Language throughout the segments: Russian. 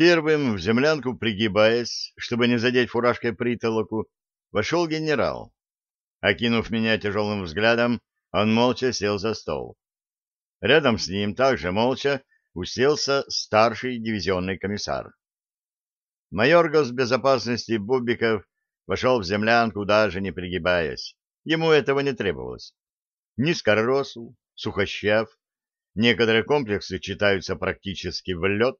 Первым в землянку, пригибаясь, чтобы не задеть фуражкой притолоку, вошел генерал. Окинув меня тяжелым взглядом, он молча сел за стол. Рядом с ним также молча уселся старший дивизионный комиссар. Майор госбезопасности Бубиков вошел в землянку, даже не пригибаясь. Ему этого не требовалось. Низкоросл, сухощав, некоторые комплексы читаются практически в лед.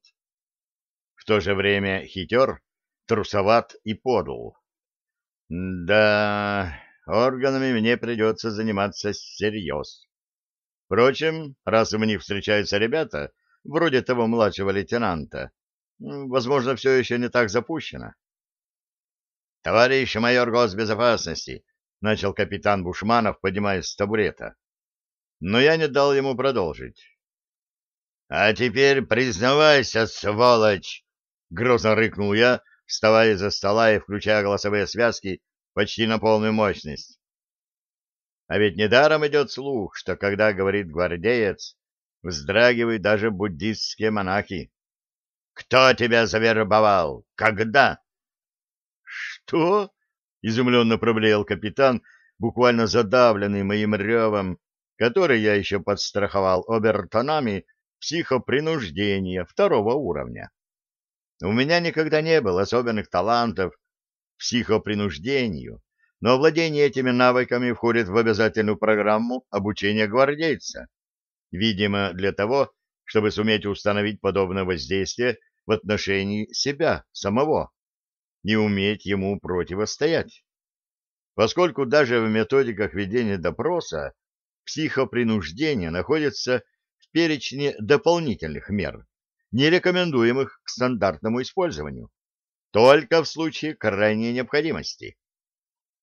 В то же время хитер, трусоват и подл. Да, органами мне придется заниматься всерьез. Впрочем, раз в них встречаются ребята, вроде того младшего лейтенанта, возможно, все еще не так запущено. — Товарищ майор госбезопасности, — начал капитан Бушманов, поднимаясь с табурета. Но я не дал ему продолжить. — А теперь признавайся, сволочь! — грозно рыкнул я, вставая за стола и включая голосовые связки почти на полную мощность. А ведь недаром идет слух, что когда говорит гвардеец, вздрагивают даже буддистские монахи. «Кто тебя завербовал? Когда?» «Что?» — изумленно проблеял капитан, буквально задавленный моим ревом, который я еще подстраховал обертонами психопринуждения второго уровня. У меня никогда не было особенных талантов к психопринуждению, но владение этими навыками входит в обязательную программу обучения гвардейца. Видимо, для того, чтобы суметь установить подобное воздействие в отношении себя самого, не уметь ему противостоять. Поскольку даже в методиках ведения допроса психопринуждение находится в перечне дополнительных мер, не рекомендуемых к стандартному использованию, только в случае крайней необходимости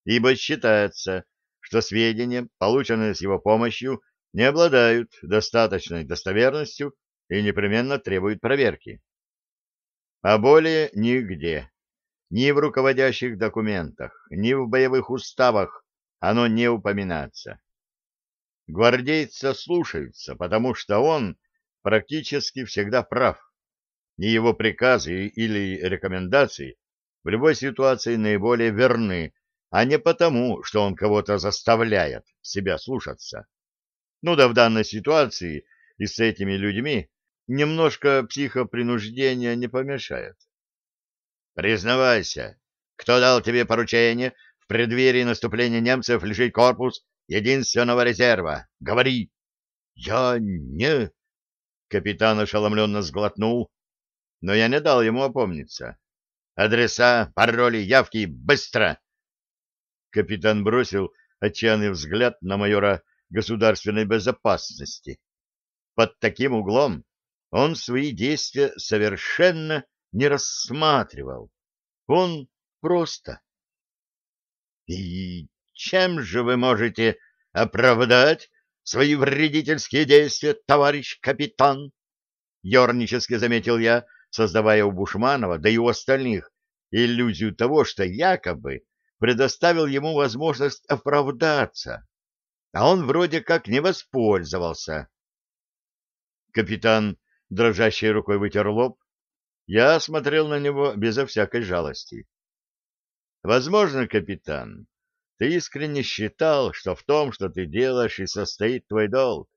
ибо считается, что сведения, полученные с его помощью, не обладают достаточной достоверностью и непременно требуют проверки. А более нигде, ни в руководящих документах, ни в боевых уставах оно не упоминается. Гвардейца слушаются, потому что он практически всегда прав. И его приказы или рекомендации в любой ситуации наиболее верны а не потому, что он кого-то заставляет себя слушаться. Ну да в данной ситуации и с этими людьми немножко психопринуждения не помешает. Признавайся, кто дал тебе поручение в преддверии наступления немцев лишить корпус единственного резерва? Говори. Я не... Капитан ошеломленно сглотнул, но я не дал ему опомниться. Адреса, пароли, явки, быстро! Капитан бросил отчаянный взгляд на майора государственной безопасности. Под таким углом он свои действия совершенно не рассматривал. Он просто... И чем же вы можете оправдать свои вредительские действия, товарищ капитан? Ёрнически заметил я, создавая у Бушманова, да и у остальных, иллюзию того, что якобы предоставил ему возможность оправдаться, а он вроде как не воспользовался. Капитан дрожащей рукой вытер лоб. Я смотрел на него безо всякой жалости. Возможно, капитан, ты искренне считал, что в том, что ты делаешь, и состоит твой долг.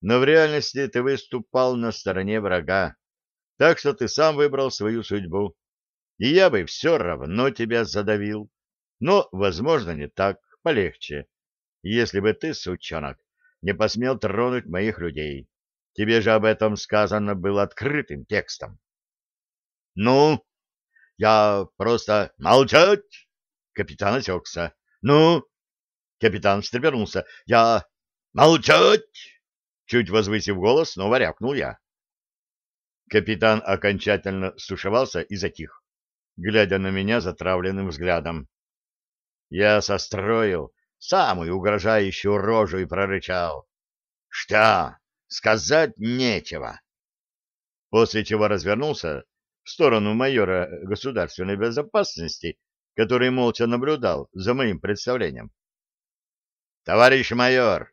Но в реальности ты выступал на стороне врага, так что ты сам выбрал свою судьбу. И я бы все равно тебя задавил. Но, возможно, не так, полегче. Если бы ты, сучонок, не посмел тронуть моих людей. Тебе же об этом сказано было открытым текстом. — Ну, я просто молчать! Капитан осекся. — Ну, капитан встрепенулся. — Я молчать! Чуть возвысив голос, снова рявкнул я. Капитан окончательно стушевался и затих, глядя на меня затравленным взглядом. Я состроил самую угрожающую рожу и прорычал. — Что? Сказать нечего. После чего развернулся в сторону майора государственной безопасности, который молча наблюдал за моим представлением. — Товарищ майор,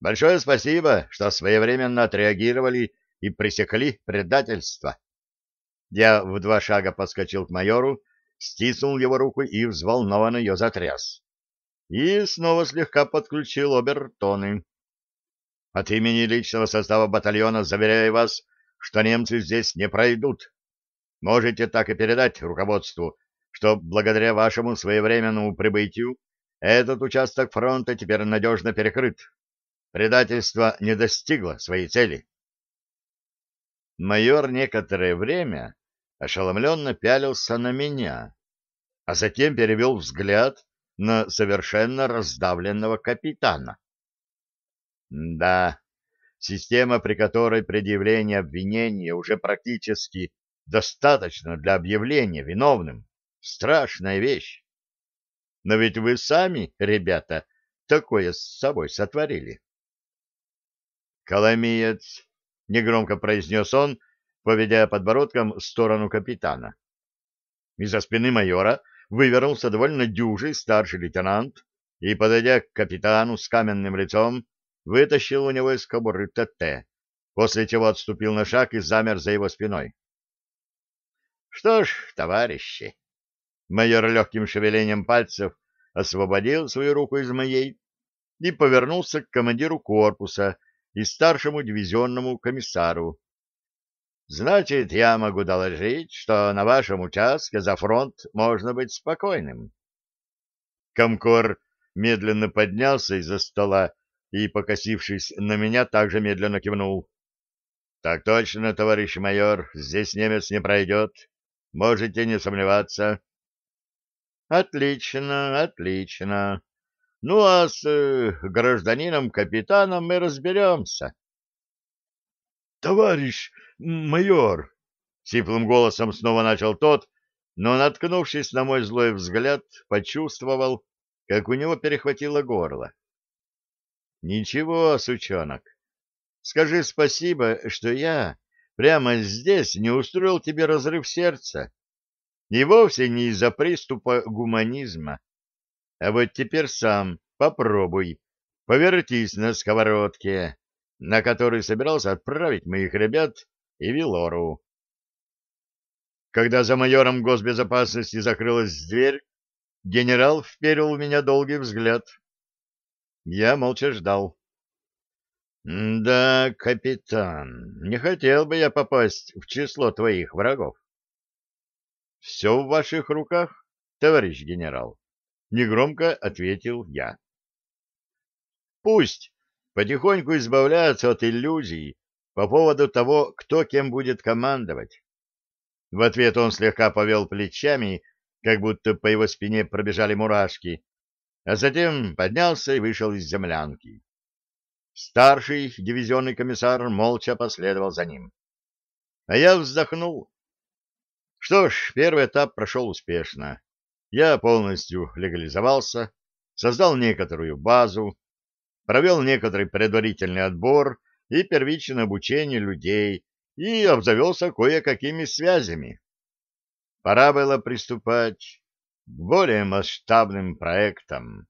большое спасибо, что своевременно отреагировали и пресекли предательство. Я в два шага подскочил к майору, стиснул его руку и взволнованно ее затряс. И снова слегка подключил обертоны. От имени личного состава батальона заверяю вас, что немцы здесь не пройдут. Можете так и передать руководству, что благодаря вашему своевременному прибытию этот участок фронта теперь надежно перекрыт. Предательство не достигло своей цели. Майор некоторое время ошеломленно пялился на меня, а затем перевел взгляд на совершенно раздавленного капитана. Да, система, при которой предъявление обвинения уже практически достаточно для объявления виновным, страшная вещь. Но ведь вы сами, ребята, такое с собой сотворили. Коломиец, — негромко произнес он, поведя подбородком в сторону капитана. Из-за спины майора вывернулся довольно дюжий старший лейтенант и, подойдя к капитану с каменным лицом, вытащил у него из кобуры ТТ, после чего отступил на шаг и замер за его спиной. — Что ж, товарищи, майор легким шевелением пальцев освободил свою руку из моей и повернулся к командиру корпуса и старшему дивизионному комиссару. Значит, я могу доложить, что на вашем участке за фронт можно быть спокойным. Комкор медленно поднялся из-за стола и, покосившись на меня, также медленно кивнул. — Так точно, товарищ майор, здесь немец не пройдет. Можете не сомневаться. — Отлично, отлично. Ну, а с э, гражданином-капитаном мы разберемся. — Товарищ майор! — сиплым голосом снова начал тот, но, наткнувшись на мой злой взгляд, почувствовал, как у него перехватило горло. — Ничего, сучонок, скажи спасибо, что я прямо здесь не устроил тебе разрыв сердца. И вовсе не из-за приступа гуманизма. А вот теперь сам попробуй, повертись на сковородке, на которой собирался отправить моих ребят и Вилору. Когда за майором госбезопасности закрылась дверь, генерал вперил в меня долгий взгляд. Я молча ждал. — Да, капитан, не хотел бы я попасть в число твоих врагов. — Все в ваших руках, товарищ генерал. — негромко ответил я. Пусть потихоньку избавляются от иллюзий по поводу того, кто кем будет командовать. В ответ он слегка повел плечами, как будто по его спине пробежали мурашки, а затем поднялся и вышел из землянки. Старший дивизионный комиссар молча последовал за ним. А я вздохнул. Что ж, первый этап прошел успешно я полностью легализовался, создал некоторую базу, провел некоторый предварительный отбор и первичное обучение людей и обзавелся кое-какими связями. Пора было приступать к более масштабным проектам.